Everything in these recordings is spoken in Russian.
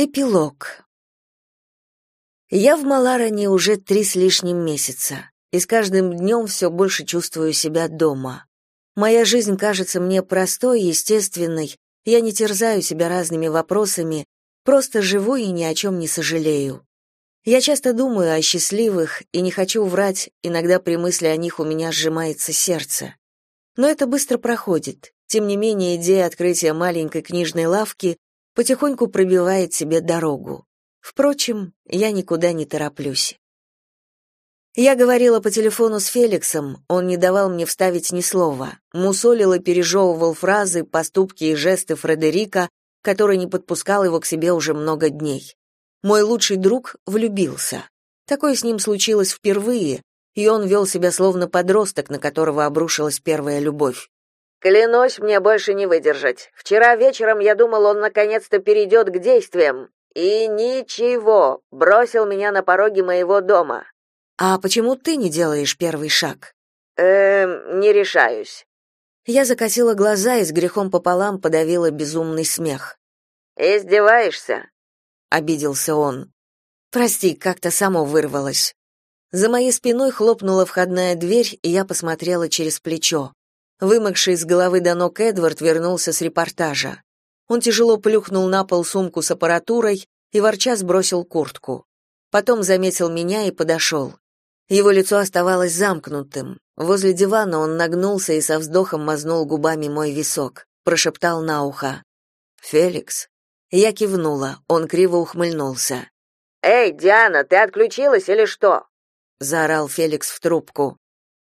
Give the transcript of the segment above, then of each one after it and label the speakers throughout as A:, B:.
A: Эпилог. Я в Маларане уже три с лишним месяца, и с каждым днем все больше чувствую себя дома. Моя жизнь кажется мне простой, естественной, я не терзаю себя разными вопросами, просто живу и ни о чем не сожалею. Я часто думаю о счастливых и не хочу врать, иногда при мысли о них у меня сжимается сердце. Но это быстро проходит. Тем не менее, идея открытия маленькой книжной лавки потихоньку пробивает себе дорогу. Впрочем, я никуда не тороплюсь. Я говорила по телефону с Феликсом, он не давал мне вставить ни слова, мусолил и пережевывал фразы, поступки и жесты Фредерика, который не подпускал его к себе уже много дней. Мой лучший друг влюбился. Такое с ним случилось впервые, и он вел себя словно подросток, на которого обрушилась первая любовь.
B: Клянусь, мне больше не выдержать. Вчера вечером я думал, он наконец-то перейдет к действиям. И ничего, бросил меня на пороге моего дома.
A: А почему ты не делаешь первый шаг?
B: Эм, не решаюсь.
A: Я закатила глаза и с грехом пополам подавила безумный смех.
B: Издеваешься?
A: обиделся он. Прости, как-то само вырвалось. За моей спиной хлопнула входная дверь, и я посмотрела через плечо. Вымокший с головы до ног Эдвард вернулся с репортажа. Он тяжело плюхнул на пол сумку с аппаратурой и ворча сбросил куртку. Потом заметил меня и подошел. Его лицо оставалось замкнутым. Возле дивана он нагнулся и со вздохом мазнул губами мой висок, прошептал на ухо: "Феликс". Я кивнула. Он криво ухмыльнулся.
B: "Эй, Диана, ты отключилась или что?"
A: заорал Феликс в трубку.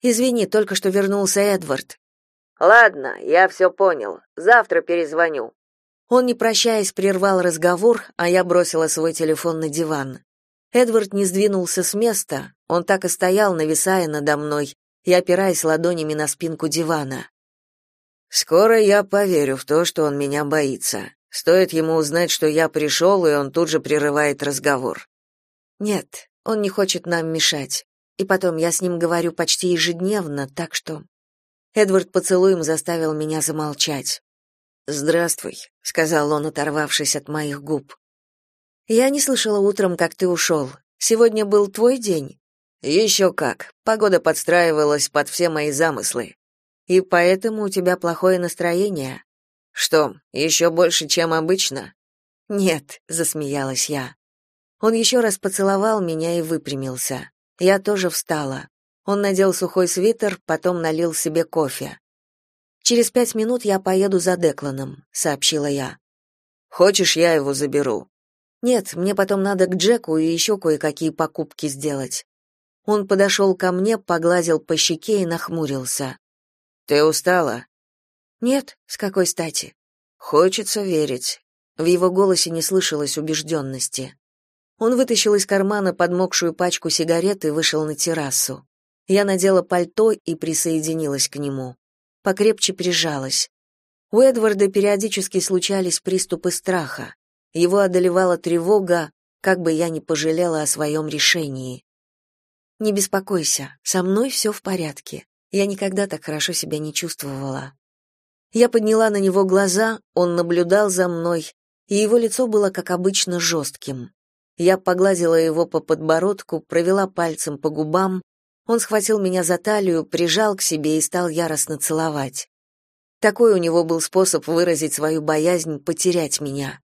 A: Извини, только что вернулся Эдвард.
B: Ладно, я все понял. Завтра перезвоню.
A: Он, не прощаясь, прервал разговор, а я бросила свой телефон на диван. Эдвард не сдвинулся с места, он так и стоял, нависая надо мной и опираясь ладонями на спинку дивана. Скоро я поверю в то, что он меня боится. Стоит ему узнать, что я пришел, и он тут же прерывает разговор. Нет, он не хочет нам мешать. И потом я с ним говорю почти ежедневно, так что Эдвард поцелуем заставил меня замолчать. "Здравствуй", сказал он, оторвавшись от моих губ. "Я не слышала утром, как ты ушел. Сегодня был твой день?" «Еще как. Погода подстраивалась под все мои замыслы. И поэтому у тебя плохое настроение. Что, еще больше, чем обычно? Нет, засмеялась я. Он еще раз поцеловал меня и выпрямился. Я тоже встала. Он надел сухой свитер, потом налил себе кофе. Через пять минут я поеду за Декланом, сообщила я. Хочешь, я его заберу? Нет, мне потом надо к Джеку и еще кое-какие покупки сделать. Он подошел ко мне, погладил по щеке и нахмурился. Ты устала? Нет, с какой стати? Хочется верить. В его голосе не слышалось убежденности. Он вытащил из кармана подмокшую пачку сигарет и вышел на террасу. Я надела пальто и присоединилась к нему. Покрепче прижалась. У Эдварда периодически случались приступы страха. Его одолевала тревога, как бы я ни пожалела о своем решении. Не беспокойся, со мной все в порядке. Я никогда так хорошо себя не чувствовала. Я подняла на него глаза, он наблюдал за мной, и его лицо было, как обычно, жестким. Я погладила его по подбородку, провела пальцем по губам, он схватил меня за талию, прижал к себе и стал яростно целовать. Такой у него был способ выразить свою боязнь потерять меня.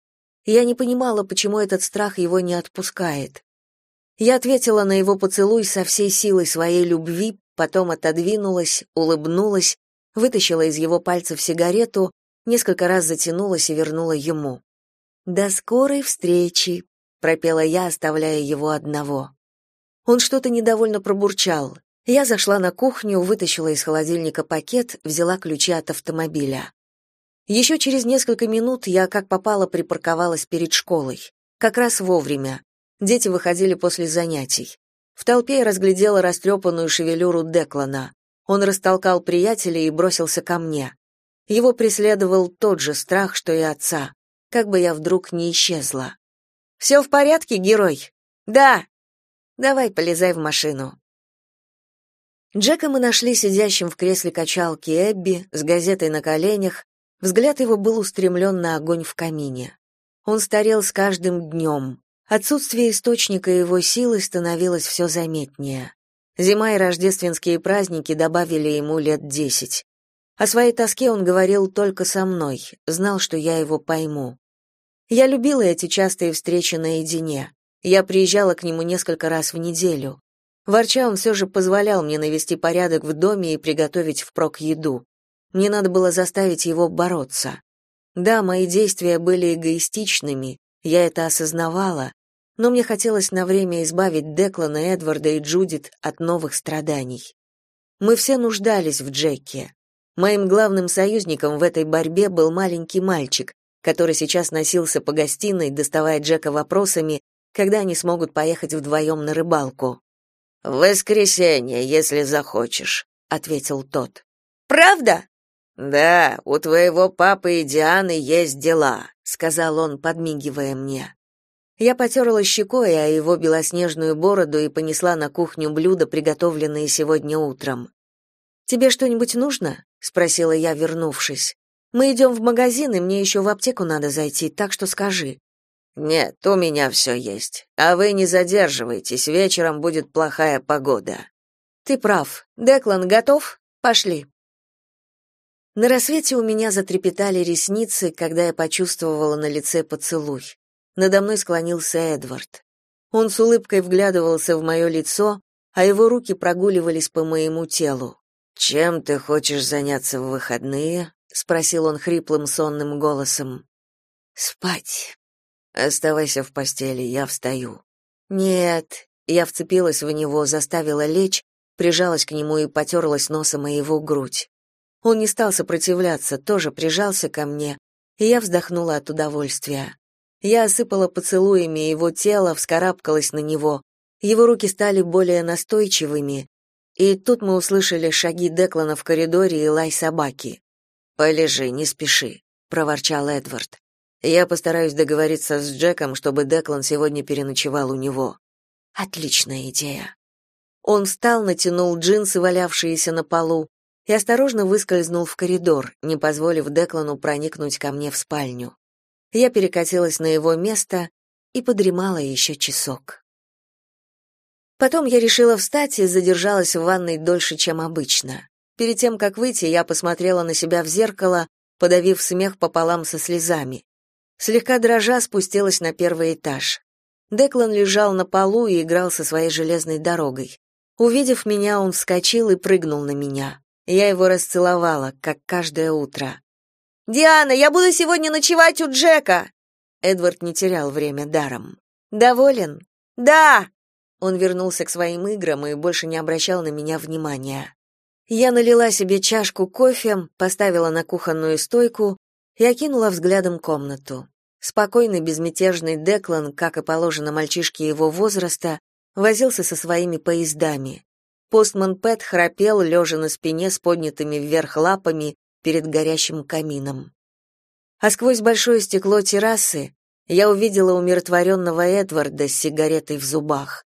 A: Я не понимала, почему этот страх его не отпускает. Я ответила на его поцелуй со всей силой своей любви, потом отодвинулась, улыбнулась, вытащила из его пальцев сигарету, несколько раз затянулась и вернула ему. «До скорой встречи», — пропела я, оставляя его одного. Он что-то недовольно пробурчал. Я зашла на кухню, вытащила из холодильника пакет, взяла ключи от автомобиля. Еще через несколько минут я как попало припарковалась перед школой. Как раз вовремя. Дети выходили после занятий. В толпе я разглядела растрепанную шевелюру Деклана. Он растолкал приятелей и бросился ко мне. Его преследовал тот же страх, что и отца. Как бы я вдруг не исчезла. «Все в порядке, герой?» «Да», Давай, полезай в машину. Джека мы нашли сидящим в кресле качалки Эбби с газетой на коленях. Взгляд его был устремлен на огонь в камине. Он старел с каждым днем. Отсутствие источника его силы становилось все заметнее. Зима и рождественские праздники добавили ему лет десять. О своей тоске он говорил только со мной, знал, что я его пойму. Я любила эти частые встречи наедине. Я приезжала к нему несколько раз в неделю. Ворча он все же позволял мне навести порядок в доме и приготовить впрок еду. Мне надо было заставить его бороться. Да, мои действия были эгоистичными, я это осознавала, но мне хотелось на время избавить Деклана, Эдварда и Джудит от новых страданий. Мы все нуждались в Джеке. Моим главным союзником в этой борьбе был маленький мальчик, который сейчас носился по гостиной, доставая Джека вопросами, когда они смогут поехать вдвоем на рыбалку.
B: «В воскресенье, если захочешь», — ответил тот.
A: «Правда?»
B: «Да, у твоего папы и Дианы есть дела», — сказал он, подмигивая мне.
A: Я потерла щекой о его белоснежную бороду и понесла на кухню блюда, приготовленные сегодня утром. «Тебе что-нибудь нужно?» — спросила я, вернувшись. «Мы идем в магазин, и мне еще в аптеку надо зайти, так что скажи».
B: «Нет, у меня все есть. А вы не задерживайтесь, вечером будет плохая погода».
A: «Ты прав. Деклан готов? Пошли». На рассвете у меня затрепетали ресницы, когда я почувствовала на лице поцелуй. Надо мной склонился Эдвард. Он с улыбкой вглядывался в мое лицо, а его руки прогуливались по моему телу.
B: «Чем ты хочешь заняться в выходные?» — спросил он хриплым сонным голосом.
A: «Спать».
B: «Оставайся в постели, я встаю».
A: «Нет». Я вцепилась в него, заставила лечь, прижалась к нему и потерлась носом о его грудь. Он не стал сопротивляться, тоже прижался ко мне, и я вздохнула от удовольствия. Я осыпала поцелуями его тело, вскарабкалась на него. Его руки стали более настойчивыми, и тут мы услышали шаги Деклана в коридоре и лай собаки.
B: «Полежи, не спеши», — проворчал Эдвард. «Я постараюсь договориться с Джеком, чтобы Деклан сегодня переночевал у него».
A: «Отличная идея». Он встал, натянул джинсы, валявшиеся на полу, и осторожно выскользнул в коридор, не позволив Деклану проникнуть ко мне в спальню. Я перекатилась на его место и подремала еще часок. Потом я решила встать и задержалась в ванной дольше, чем обычно. Перед тем, как выйти, я посмотрела на себя в зеркало, подавив смех пополам со слезами. Слегка дрожа спустилась на первый этаж. Деклан лежал на полу и играл со своей железной дорогой. Увидев меня, он вскочил и прыгнул на меня. Я его расцеловала, как каждое утро. «Диана, я буду сегодня ночевать у Джека!» Эдвард не терял время даром. «Доволен?» «Да!» Он вернулся к своим играм и больше не обращал на меня внимания. Я налила себе чашку кофе, поставила на кухонную стойку и окинула взглядом комнату. Спокойный, безмятежный Деклан, как и положено мальчишке его возраста, возился со своими поездами. Постман Пэт храпел, лежа на спине с поднятыми вверх лапами перед горящим камином. А сквозь большое стекло террасы я увидела умиротворенного Эдварда с сигаретой в зубах.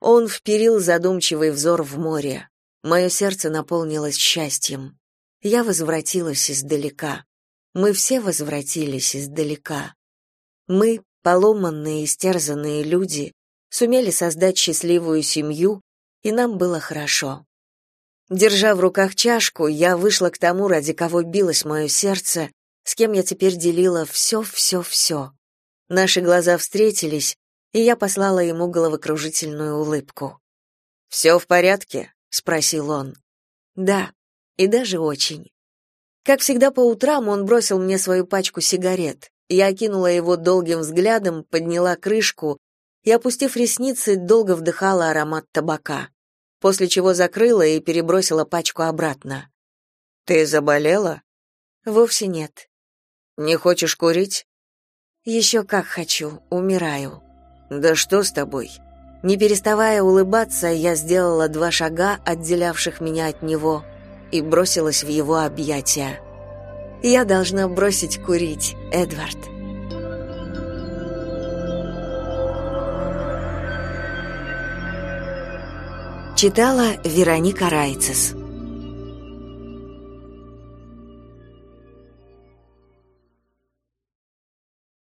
A: Он вперил задумчивый взор в море. Мое сердце наполнилось счастьем. Я возвратилась издалека. Мы все возвратились издалека. Мы, поломанные и стерзанные люди, сумели создать счастливую семью, и нам было хорошо. Держа в руках чашку, я вышла к тому, ради кого билось мое сердце, с кем я теперь делила все-все-все. Наши глаза встретились, и я послала ему головокружительную улыбку. «Все в порядке?» — спросил он. «Да, и даже очень». Как всегда по утрам он бросил мне свою пачку сигарет. Я окинула его долгим взглядом, подняла крышку и, опустив ресницы, долго вдыхала аромат табака после чего закрыла и перебросила пачку обратно. «Ты заболела?» «Вовсе нет». «Не хочешь курить?» «Еще как хочу, умираю». «Да что с тобой?» Не переставая улыбаться, я сделала два шага, отделявших меня от него, и бросилась в его объятия. «Я должна бросить курить, Эдвард». Читала Вероника Райцес.